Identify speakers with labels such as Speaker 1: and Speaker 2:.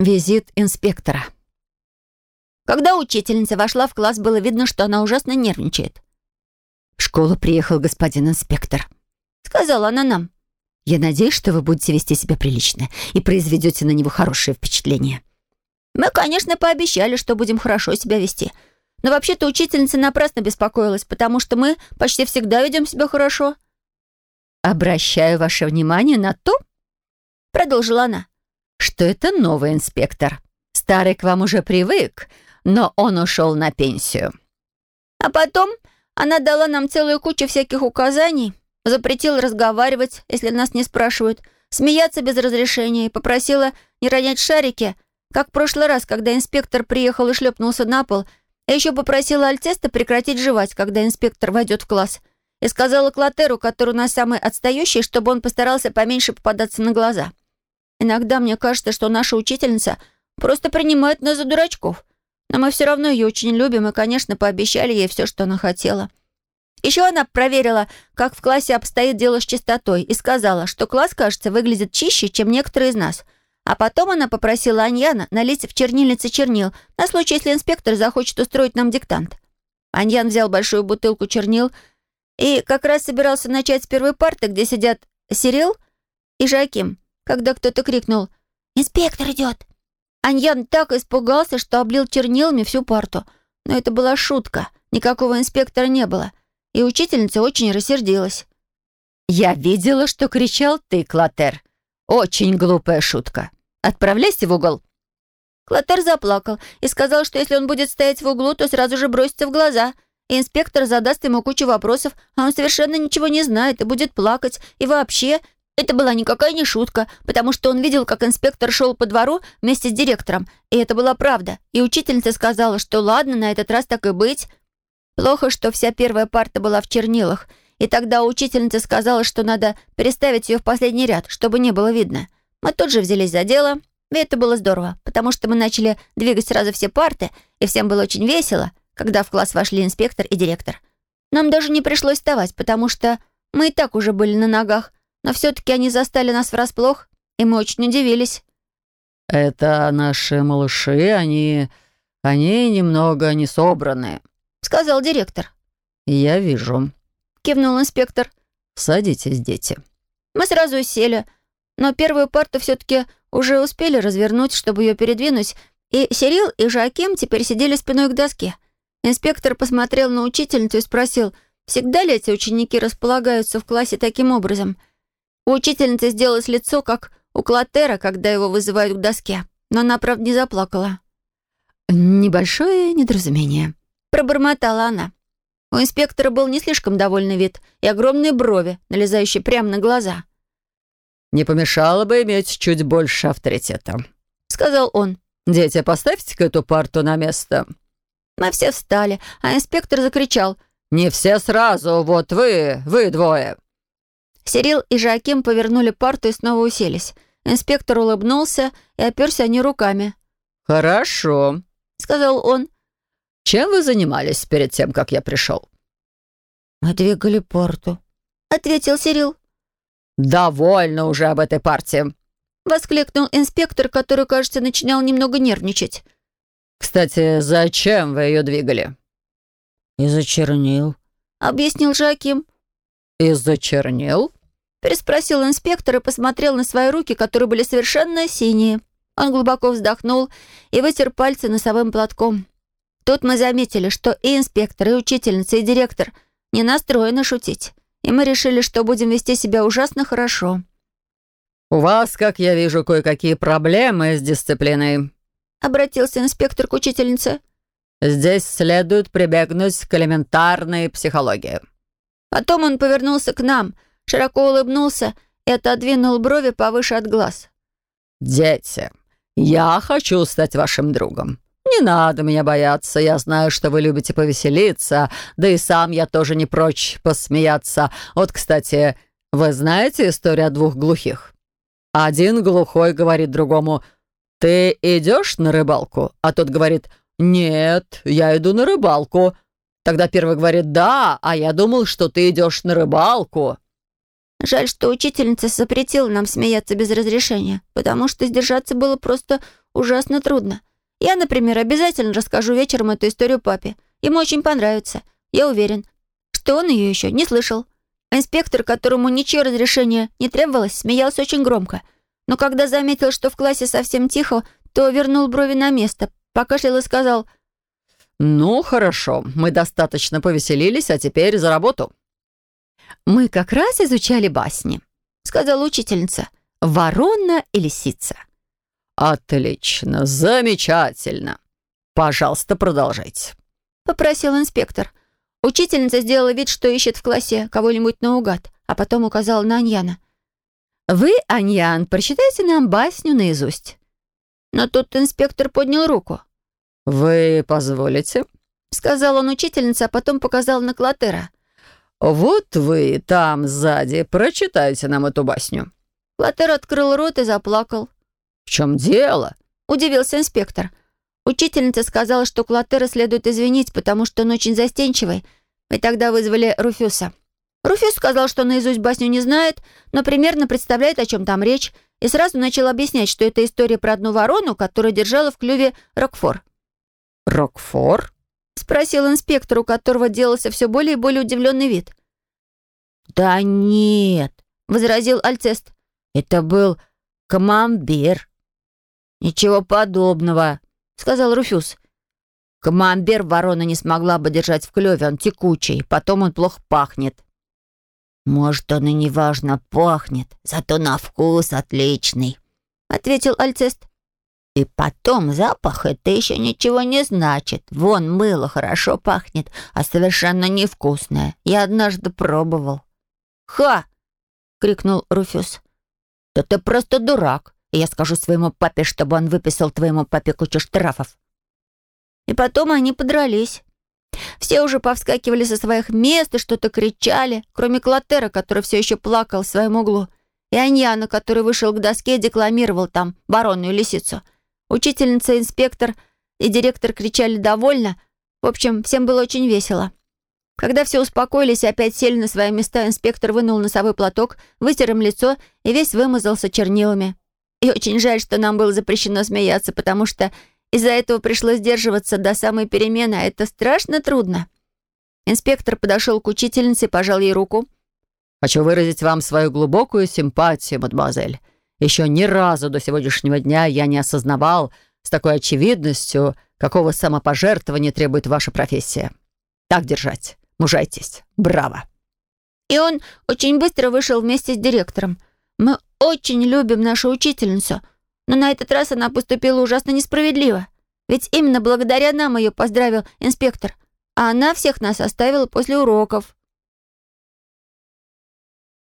Speaker 1: Визит инспектора. Когда учительница вошла в класс, было видно, что она ужасно нервничает. «В школу приехал господин инспектор», — сказала она нам. «Я надеюсь, что вы будете вести себя прилично и произведете на него хорошее впечатление». Мы, конечно, пообещали, что будем хорошо себя вести. Но вообще-то учительница напрасно беспокоилась, потому что мы почти всегда ведем себя хорошо. «Обращаю ваше внимание на то, — продолжила она, — что это новый инспектор. Старый к вам уже привык, но он ушел на пенсию». А потом она дала нам целую кучу всяких указаний, запретила разговаривать, если нас не спрашивают, смеяться без разрешения и попросила не ронять шарики — как в прошлый раз, когда инспектор приехал и шлепнулся на пол, я еще попросила Альтеста прекратить жевать, когда инспектор войдет в класс. И сказала Клотеру, который у нас самый отстающий, чтобы он постарался поменьше попадаться на глаза. Иногда мне кажется, что наша учительница просто принимает нас за дурачков. Но мы все равно ее очень любим и, конечно, пообещали ей все, что она хотела. Еще она проверила, как в классе обстоит дело с чистотой, и сказала, что класс, кажется, выглядит чище, чем некоторые из нас — а потом она попросила Аньяна налить в чернильнице чернил, на случай, если инспектор захочет устроить нам диктант. Аньян взял большую бутылку чернил и как раз собирался начать с первой парты, где сидят Сирил и Жаким, когда кто-то крикнул «Инспектор идет!». Аньян так испугался, что облил чернилами всю парту. Но это была шутка, никакого инспектора не было, и учительница очень рассердилась. «Я видела, что кричал ты, Клотер», очень глупая шутка. Отправляйся в угол». Клотер заплакал и сказал, что если он будет стоять в углу, то сразу же бросится в глаза. И инспектор задаст ему кучу вопросов, а он совершенно ничего не знает и будет плакать. И вообще, это была никакая не шутка, потому что он видел, как инспектор шел по двору вместе с директором. И это была правда. И учительница сказала, что ладно, на этот раз так и быть. Плохо, что вся первая парта была в чернилах — и тогда учительница сказала, что надо переставить ее в последний ряд, чтобы не было видно. Мы тут же взялись за дело, и это было здорово, потому что мы начали двигать сразу все парты, и всем было очень весело, когда в класс вошли инспектор и директор. Нам даже не пришлось вставать, потому что мы и так уже были на ногах, но все-таки они застали нас врасплох, и мы очень удивились.
Speaker 2: «Это наши малыши, они... они немного не собранные», —
Speaker 1: сказал директор.
Speaker 2: «Я вижу», —
Speaker 1: кивнул инспектор.
Speaker 2: «Садитесь, дети».
Speaker 1: Мы сразу сели, но первую парту все-таки уже успели развернуть, чтобы ее передвинуть, и Сирил и Жаким теперь сидели спиной к доске. Инспектор посмотрел на учительницу и спросил, всегда ли эти ученики располагаются в классе таким образом. У учительницы сделалось лицо, как у Клотера, когда его вызывают к доске, но она, правда, не заплакала.
Speaker 2: «Небольшое недоразумение», —
Speaker 1: пробормотала она. У инспектора был не слишком довольный вид и огромные брови, налезающие прямо на глаза.
Speaker 2: «Не помешало бы иметь чуть больше авторитета», —
Speaker 1: сказал он.
Speaker 2: «Дети, поставьте-ка эту парту на место».
Speaker 1: Мы все встали, а инспектор закричал.
Speaker 2: «Не все сразу, вот вы, вы двое».
Speaker 1: Сирил и Жаким повернули парту и снова уселись. Инспектор улыбнулся и оперся они руками.
Speaker 2: «Хорошо», — сказал он. Чем вы занимались перед тем, как я пришел?»
Speaker 1: «Мы двигали порту», — ответил Сирил.
Speaker 2: «Довольно уже об этой партии», —
Speaker 1: воскликнул инспектор, который, кажется, начинал немного нервничать.
Speaker 2: «Кстати, зачем вы ее двигали?»
Speaker 1: «Из-за чернил», — объяснил Жаким.
Speaker 2: «Из-за чернил?»
Speaker 1: — переспросил инспектор и посмотрел на свои руки, которые были совершенно синие. Он глубоко вздохнул и вытер пальцы носовым платком. Тут мы заметили, что и инспектор, и учительница, и директор не настроены шутить. И мы решили, что будем вести себя ужасно хорошо.
Speaker 2: «У вас, как я вижу, кое-какие проблемы с дисциплиной», —
Speaker 1: обратился инспектор к учительнице.
Speaker 2: «Здесь следует прибегнуть к элементарной психологии».
Speaker 1: Потом он повернулся к нам, широко улыбнулся и отодвинул брови повыше от глаз.
Speaker 2: «Дети, я хочу стать вашим другом. «Не надо меня бояться, я знаю, что вы любите повеселиться, да и сам я тоже не прочь посмеяться. Вот, кстати, вы знаете историю о двух глухих? Один глухой говорит другому, «Ты идешь на рыбалку?» А тот говорит, «Нет, я иду на рыбалку». Тогда первый говорит, «Да, а я думал, что ты идешь на рыбалку».
Speaker 1: Жаль, что учительница запретила нам смеяться без разрешения, потому что сдержаться было просто ужасно трудно. Я, например, обязательно расскажу вечером эту историю папе. Ему очень понравится. Я уверен, что он ее еще не слышал. Инспектор, которому ничего разрешения не требовалось, смеялся очень громко. Но когда заметил, что в классе совсем тихо, то вернул брови на место, покашлял и сказал
Speaker 2: «Ну, хорошо, мы достаточно повеселились, а теперь за работу».
Speaker 1: «Мы как раз изучали басни», — сказала учительница. «Ворона и лисица».
Speaker 2: «Отлично, замечательно. Пожалуйста, продолжайте», —
Speaker 1: попросил инспектор. Учительница сделала вид, что ищет в классе кого-нибудь наугад, а потом указала на Аньяна. «Вы, Аньян, прочитайте нам басню наизусть». Но тут инспектор поднял руку.
Speaker 2: «Вы позволите?»
Speaker 1: — сказал он учительнице, а потом показал на Клотера.
Speaker 2: «Вот вы там сзади, прочитайте нам эту басню».
Speaker 1: Клотер открыл рот и заплакал.
Speaker 2: «В чем дело?»
Speaker 1: — удивился инспектор. Учительница сказала, что Клотера следует извинить, потому что он очень застенчивый, и тогда вызвали Руфюса. Руфюс сказал, что наизусть басню не знает, но примерно представляет, о чем там речь, и сразу начал объяснять, что это история про одну ворону, которая держала в клюве Рокфор.
Speaker 2: «Рокфор?»
Speaker 1: — спросил инспектор, у которого делался все более и более удивленный вид. «Да нет», — возразил Альцест. «Это был камамбер». «Ничего подобного», — сказал Руфюз. «Камамбер ворона не смогла бы держать в клюве, он текучий, потом он плохо пахнет». «Может, он и неважно пахнет, зато на вкус отличный», — ответил Альцест. «И потом запах — это еще ничего не значит. Вон мыло хорошо пахнет, а совершенно невкусное. Я однажды пробовал». «Ха!» — крикнул Руфюс. «Да ты просто дурак. Я скажу своему папе, чтобы он выписал твоему папе кучу штрафов». И потом они подрались. Все уже повскакивали со своих мест и что-то кричали, кроме Клотера, который все еще плакал в своем углу, и Аньяна, который вышел к доске и декламировал там баронную лисицу. Учительница, инспектор и директор кричали «довольно». В общем, всем было очень весело. Когда все успокоились и опять сели на свои места, инспектор вынул носовой платок, вытер им лицо и весь вымазался чернилами. И очень жаль, что нам было запрещено смеяться, потому что из-за этого пришлось сдерживаться до самой перемены, а это страшно трудно. Инспектор подошел к учительнице и пожал ей руку.
Speaker 2: «Хочу выразить вам свою глубокую симпатию, мадемуазель. Еще ни разу до сегодняшнего дня я не осознавал с такой очевидностью, какого самопожертвования требует ваша профессия. Так держать. Мужайтесь. Браво!»
Speaker 1: И он очень быстро вышел вместе с директором. «Мы очень любим нашу учительницу», но на этот раз она поступила ужасно несправедливо. Ведь именно благодаря нам ее поздравил инспектор, а она всех нас оставила после уроков.